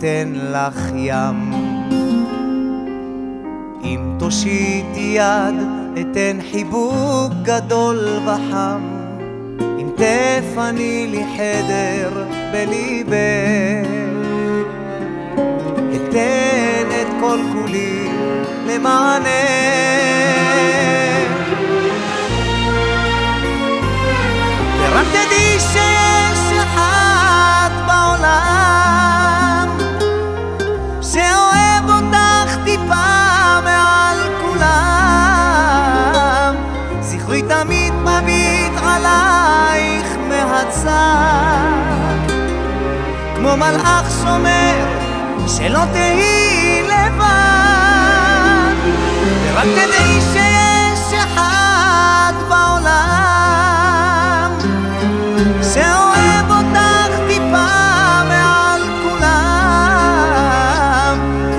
אתן לך ים. אם תושיטי יד, אתן חיבוק גדול וחם. אם תפני לי חדר בליבך, אתן את כל כולי למענך. ורק תדעי שיש מהצד כמו מלאך שומר שלא תהיי לבד. ורק תדעי שיש אחד בעולם שאוהב אותך טיפה מעל כולם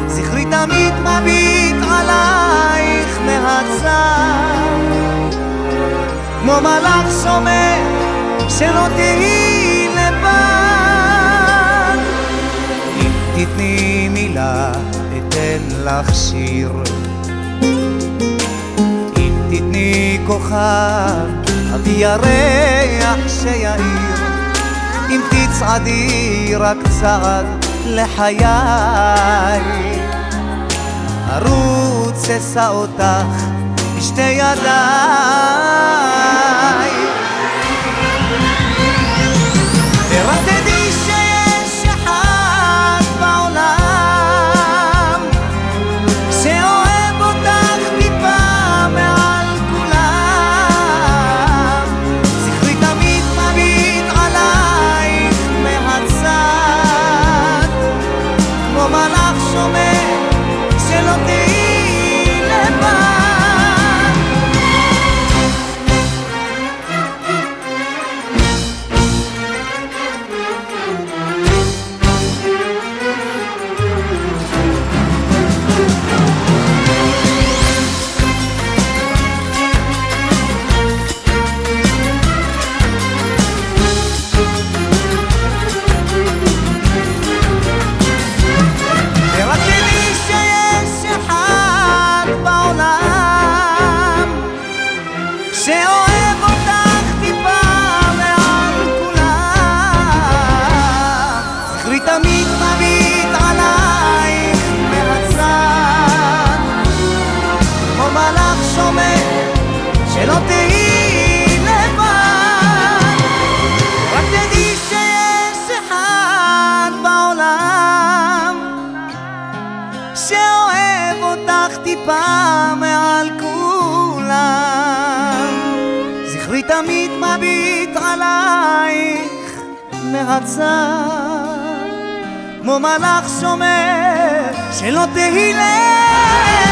זכרי תמיד מביט עלייך מהצד. כמו מלאך שומר שלא תהיי לבד. אם תתני מילה אתן לך שיר. אם תתני כוכב אביא ירח שיאיר אם תצעדי רק צעד לחיי. ארוץ אשא אותך בשתי ידיי מלאך שומר שלא תהיי לבד. רק תדעי שיש אחד בעולם שאוהב אותך טיפה מעל כולם. זכרי תמיד מביט עלייך מהצד כמו מלאך שומר שלא תהי לבד